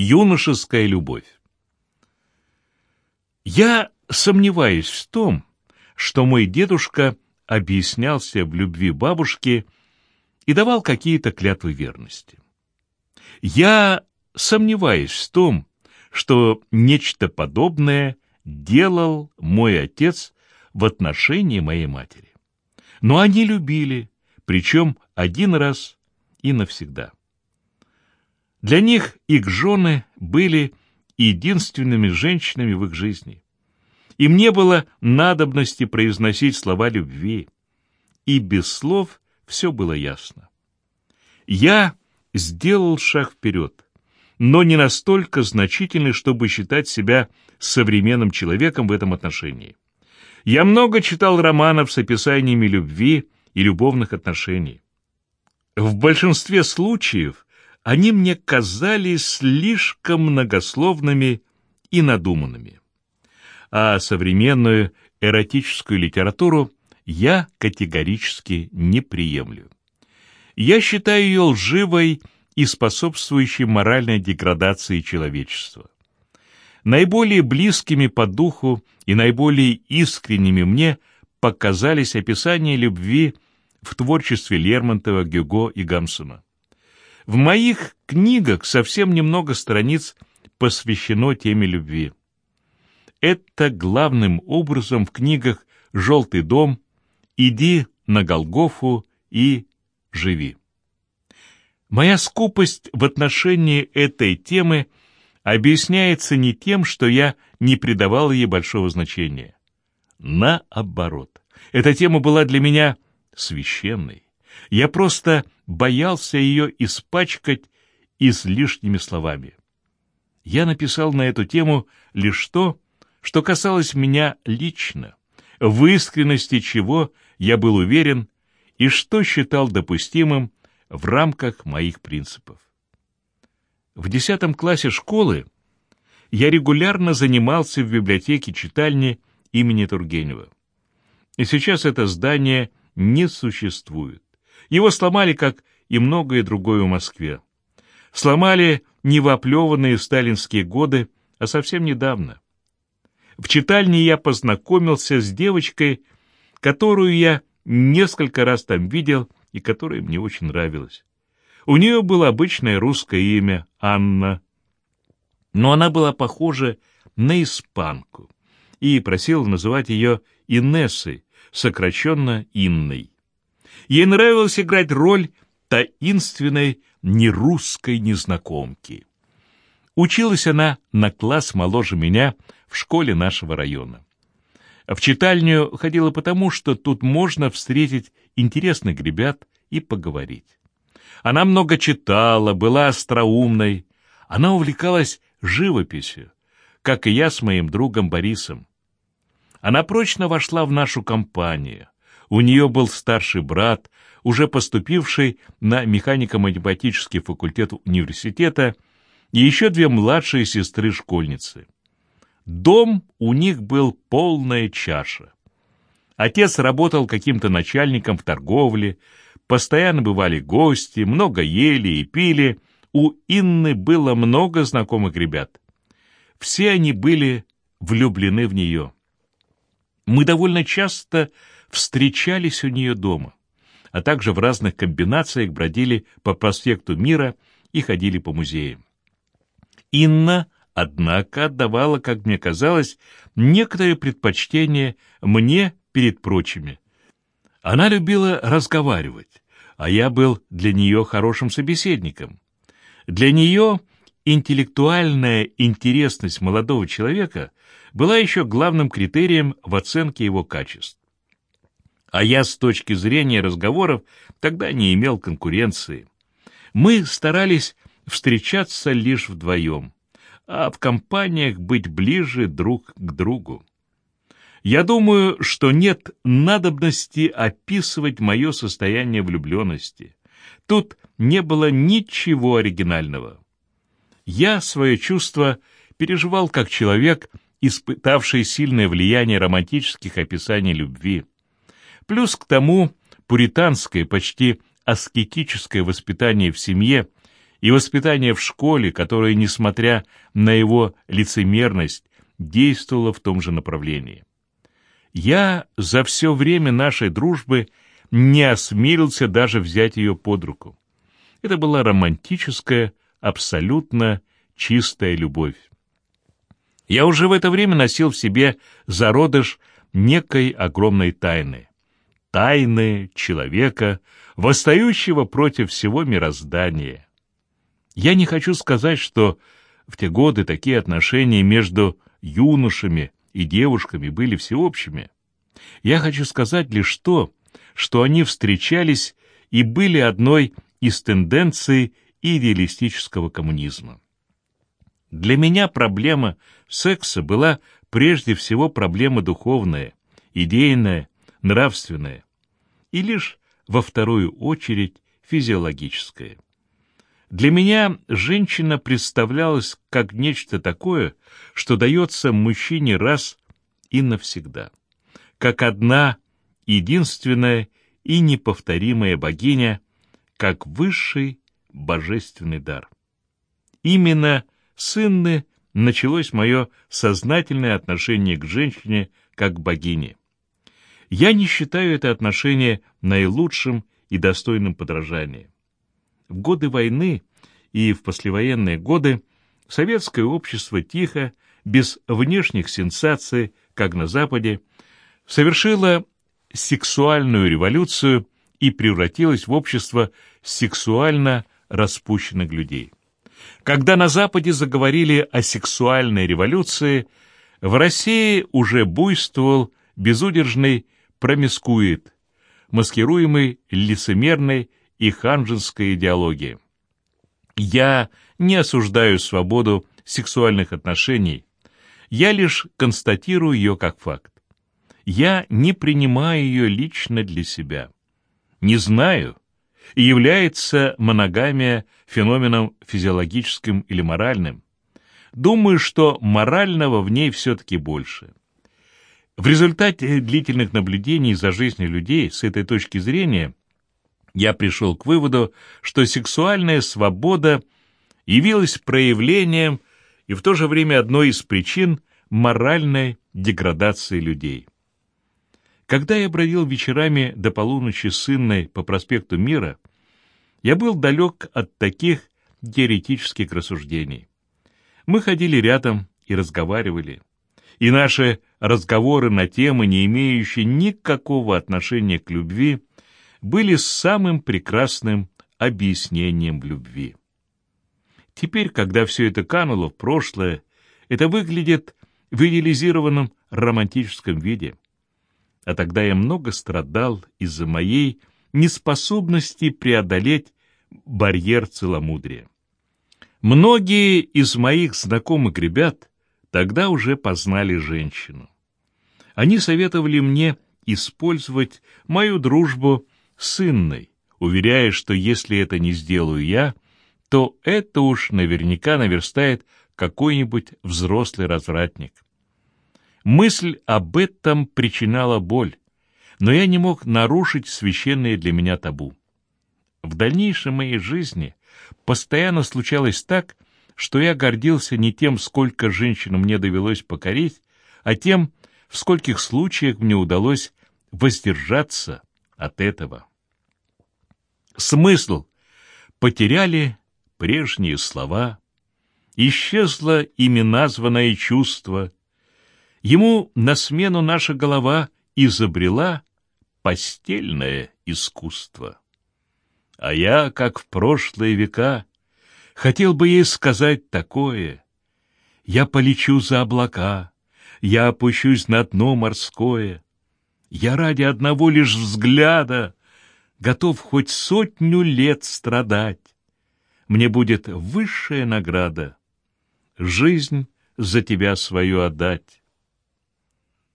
Юношеская любовь. Я сомневаюсь в том, что мой дедушка объяснялся в любви бабушки и давал какие-то клятвы верности. Я сомневаюсь в том, что нечто подобное делал мой отец в отношении моей матери. Но они любили, причем один раз и навсегда. Для них их жены были единственными женщинами в их жизни. Им не было надобности произносить слова любви, и без слов все было ясно. Я сделал шаг вперед, но не настолько значительный, чтобы считать себя современным человеком в этом отношении. Я много читал романов с описаниями любви и любовных отношений. В большинстве случаев они мне казались слишком многословными и надуманными. А современную эротическую литературу я категорически не приемлю. Я считаю ее лживой и способствующей моральной деградации человечества. Наиболее близкими по духу и наиболее искренними мне показались описания любви в творчестве Лермонтова, Гюго и Гамсуна. В моих книгах совсем немного страниц посвящено теме любви. Это главным образом в книгах «Желтый дом», «Иди на Голгофу» и «Живи». Моя скупость в отношении этой темы объясняется не тем, что я не придавал ей большого значения. Наоборот, эта тема была для меня священной. Я просто боялся ее испачкать излишними словами. Я написал на эту тему лишь то, что касалось меня лично, в искренности чего я был уверен и что считал допустимым в рамках моих принципов. В десятом классе школы я регулярно занимался в библиотеке читальни имени Тургенева. И сейчас это здание не существует. Его сломали, как и многое другое в Москве. Сломали не в оплеванные сталинские годы, а совсем недавно. В читальне я познакомился с девочкой, которую я несколько раз там видел и которая мне очень нравилась. У нее было обычное русское имя Анна, но она была похожа на испанку и просила называть ее Инессой, сокращенно Инной. Ей нравилось играть роль таинственной нерусской незнакомки. Училась она на класс моложе меня в школе нашего района. В читальню ходила потому, что тут можно встретить интересных ребят и поговорить. Она много читала, была остроумной. Она увлекалась живописью, как и я с моим другом Борисом. Она прочно вошла в нашу компанию. У нее был старший брат, уже поступивший на механико-математический факультет университета, и еще две младшие сестры-школьницы. Дом у них был полная чаша. Отец работал каким-то начальником в торговле, постоянно бывали гости, много ели и пили, у Инны было много знакомых ребят. Все они были влюблены в нее. Мы довольно часто встречались у нее дома, а также в разных комбинациях бродили по проспекту Мира и ходили по музеям. Инна, однако, отдавала, как мне казалось, некоторые предпочтения мне перед прочими. Она любила разговаривать, а я был для нее хорошим собеседником. Для нее интеллектуальная интересность молодого человека была еще главным критерием в оценке его качеств. А я с точки зрения разговоров тогда не имел конкуренции. Мы старались встречаться лишь вдвоем, а в компаниях быть ближе друг к другу. Я думаю, что нет надобности описывать мое состояние влюбленности. Тут не было ничего оригинального. Я свое чувство переживал как человек, испытавший сильное влияние романтических описаний любви. Плюс к тому пуританское, почти аскетическое воспитание в семье и воспитание в школе, которое, несмотря на его лицемерность, действовало в том же направлении. Я за все время нашей дружбы не осмелился даже взять ее под руку. Это была романтическая, абсолютно чистая любовь. Я уже в это время носил в себе зародыш некой огромной тайны. Тайны человека, восстающего против всего мироздания. Я не хочу сказать, что в те годы такие отношения между юношами и девушками были всеобщими. Я хочу сказать лишь то, что они встречались и были одной из тенденций идеалистического коммунизма. Для меня проблема секса была прежде всего проблема духовная, идейная, нравственная, и лишь во вторую очередь физиологическая. Для меня женщина представлялась как нечто такое, что дается мужчине раз и навсегда, как одна, единственная и неповторимая богиня, как высший божественный дар. Именно с Инны началось мое сознательное отношение к женщине как богине. Я не считаю это отношение наилучшим и достойным подражания. В годы войны и в послевоенные годы советское общество тихо, без внешних сенсаций, как на Западе, совершило сексуальную революцию и превратилось в общество сексуально распущенных людей. Когда на Западе заговорили о сексуальной революции, в России уже буйствовал безудержный промискуит, маскируемый лицемерной и ханжинской идеологией. Я не осуждаю свободу сексуальных отношений, я лишь констатирую ее как факт. Я не принимаю ее лично для себя. Не знаю, является моногамия феноменом физиологическим или моральным. Думаю, что морального в ней все-таки больше. В результате длительных наблюдений за жизнью людей с этой точки зрения я пришел к выводу, что сексуальная свобода явилась проявлением и в то же время одной из причин моральной деградации людей. Когда я бродил вечерами до полуночи с сынной по проспекту Мира, я был далек от таких теоретических рассуждений. Мы ходили рядом и разговаривали, и наши разговоры на темы, не имеющие никакого отношения к любви, были самым прекрасным объяснением любви. Теперь, когда все это кануло в прошлое, это выглядит в идеализированном романтическом виде. А тогда я много страдал из-за моей неспособности преодолеть барьер целомудрия. Многие из моих знакомых ребят тогда уже познали женщину. Они советовали мне использовать мою дружбу с Инной, уверяя, что если это не сделаю я, то это уж наверняка наверстает какой-нибудь взрослый развратник. Мысль об этом причиняла боль, но я не мог нарушить священное для меня табу. В дальнейшей моей жизни постоянно случалось так, что я гордился не тем, сколько женщин мне довелось покорить, а тем, в скольких случаях мне удалось воздержаться от этого. Смысл потеряли прежние слова, исчезло ими названное чувство. Ему на смену наша голова изобрела постельное искусство. А я, как в прошлые века, хотел бы ей сказать такое. Я полечу за облака, я опущусь на дно морское. Я ради одного лишь взгляда готов хоть сотню лет страдать мне будет высшая награда — жизнь за тебя свою отдать.